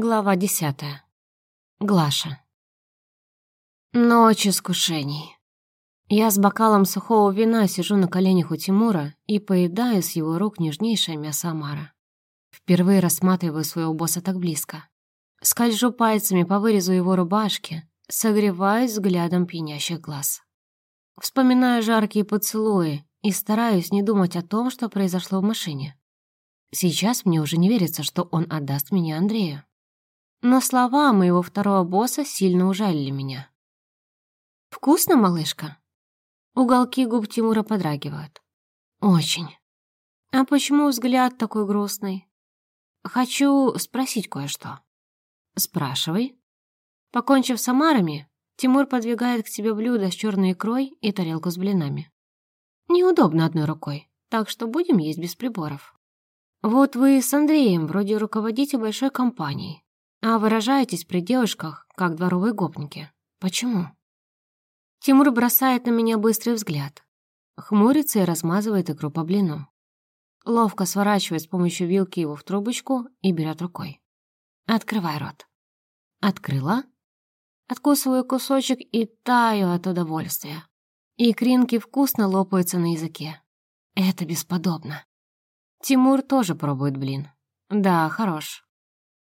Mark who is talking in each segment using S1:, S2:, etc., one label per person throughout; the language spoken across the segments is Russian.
S1: Глава десятая. Глаша. Ночь искушений. Я с бокалом сухого вина сижу на коленях у Тимура и поедаю с его рук нежнейшее мясо омара. Впервые рассматриваю своего босса так близко. Скольжу пальцами по вырезу его рубашки, согреваюсь взглядом пьянящих глаз. Вспоминаю жаркие поцелуи и стараюсь не думать о том, что произошло в машине. Сейчас мне уже не верится, что он отдаст меня Андрею. Но слова моего второго босса сильно ужалили меня. «Вкусно, малышка?» Уголки губ Тимура подрагивают. «Очень. А почему взгляд такой грустный?» «Хочу спросить кое-что». «Спрашивай». Покончив с омарами, Тимур подвигает к тебе блюдо с черной икрой и тарелку с блинами. Неудобно одной рукой, так что будем есть без приборов. Вот вы с Андреем вроде руководите большой компанией, а выражаетесь при девушках, как дворовые гопники. Почему? Тимур бросает на меня быстрый взгляд. Хмурится и размазывает икру по блину. Ловко сворачивает с помощью вилки его в трубочку и берет рукой. «Открывай рот». «Открыла?» Откусываю кусочек и таю от удовольствия. Икринки вкусно лопаются на языке. Это бесподобно. Тимур тоже пробует блин. Да, хорош.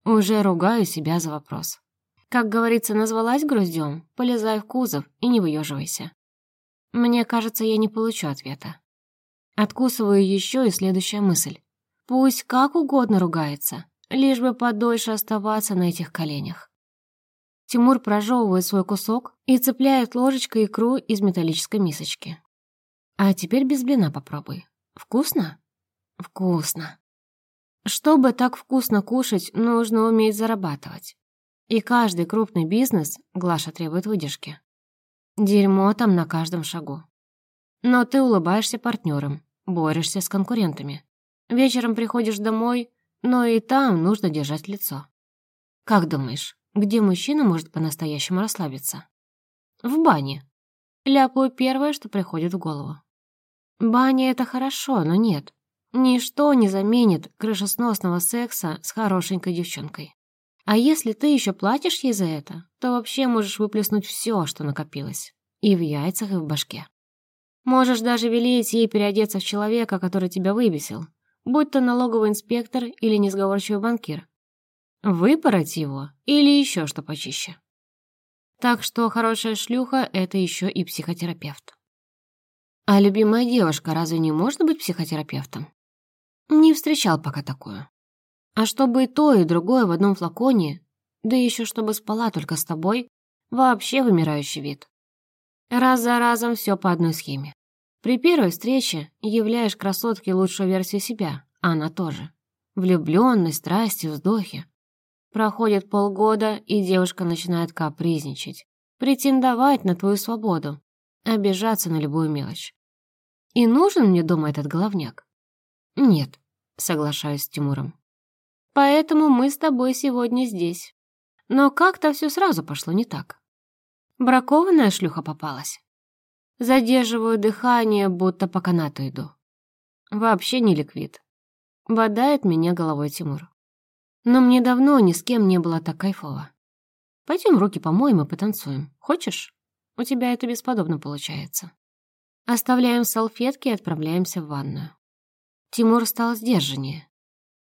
S1: Уже ругаю себя за вопрос. Как говорится, назвалась груздем, полезай в кузов и не выеживайся. Мне кажется, я не получу ответа. Откусываю еще и следующая мысль. Пусть как угодно ругается, лишь бы подольше оставаться на этих коленях. Тимур прожевывает свой кусок и цепляет ложечкой икру из металлической мисочки. А теперь без блина попробуй. Вкусно? Вкусно. Чтобы так вкусно кушать, нужно уметь зарабатывать. И каждый крупный бизнес, Глаша требует выдержки. Дерьмо там на каждом шагу. Но ты улыбаешься партнерам, борешься с конкурентами. Вечером приходишь домой, но и там нужно держать лицо. Как думаешь, где мужчина может по-настоящему расслабиться? В бане. Ляпаю первое, что приходит в голову. Баня — это хорошо, но нет. Ничто не заменит крышесносного секса с хорошенькой девчонкой. А если ты еще платишь ей за это, то вообще можешь выплеснуть все, что накопилось. И в яйцах, и в башке. Можешь даже велеть ей переодеться в человека, который тебя выбесил, будь то налоговый инспектор или несговорчивый банкир. Выпороть его или еще что почище. Так что хорошая шлюха — это еще и психотерапевт. А любимая девушка разве не может быть психотерапевтом? Не встречал пока такую. А чтобы и то, и другое в одном флаконе, да еще чтобы спала только с тобой, вообще вымирающий вид. Раз за разом все по одной схеме. При первой встрече являешь красотке лучшую версию себя, а она тоже. Влюбленность, страсти, вздохи. Проходит полгода, и девушка начинает капризничать, претендовать на твою свободу, обижаться на любую мелочь. И нужен мне дома этот головняк? «Нет», — соглашаюсь с Тимуром. «Поэтому мы с тобой сегодня здесь. Но как-то все сразу пошло не так. Бракованная шлюха попалась. Задерживаю дыхание, будто по канату иду. Вообще не ликвид. Бодает меня головой Тимур. Но мне давно ни с кем не было так кайфово. Пойдем руки помоем и потанцуем. Хочешь? У тебя это бесподобно получается. Оставляем салфетки и отправляемся в ванную. Тимур стал сдержаннее,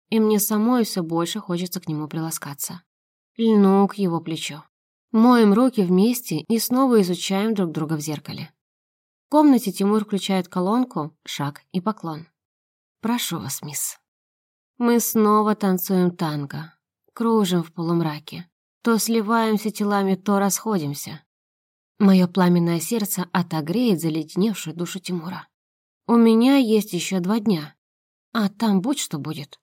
S1: и мне самой все больше хочется к нему приласкаться. Льну к его плечу. Моем руки вместе и снова изучаем друг друга в зеркале. В комнате Тимур включает колонку, шаг и поклон. «Прошу вас, мисс». Мы снова танцуем танго, кружим в полумраке. То сливаемся телами, то расходимся. Мое пламенное сердце отогреет заледеневшую душу Тимура. У меня есть еще два дня, а там будь что будет.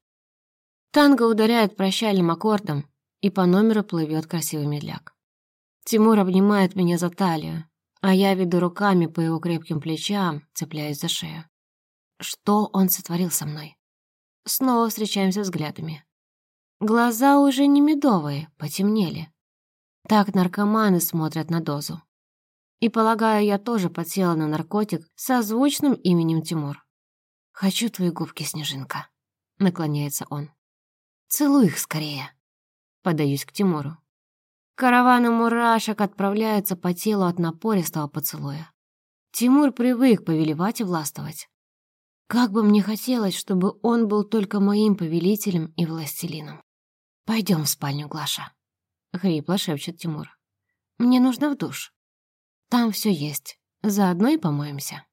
S1: Танго ударяет прощальным аккордом, и по номеру плывет красивый медляк. Тимур обнимает меня за талию, а я веду руками по его крепким плечам, цепляюсь за шею. Что он сотворил со мной? Снова встречаемся взглядами. Глаза уже не медовые, потемнели. Так наркоманы смотрят на дозу. И, полагаю, я тоже подсела на наркотик со звучным именем Тимур. «Хочу твои губки, Снежинка», — наклоняется он. «Целуй их скорее». подаюсь к Тимуру. Караваны мурашек отправляются по телу от напористого поцелуя. Тимур привык повелевать и властвовать. Как бы мне хотелось, чтобы он был только моим повелителем и властелином. Пойдем в спальню, Глаша», — хрипло шепчет Тимур. «Мне нужно в душ. Там все есть. Заодно и помоемся».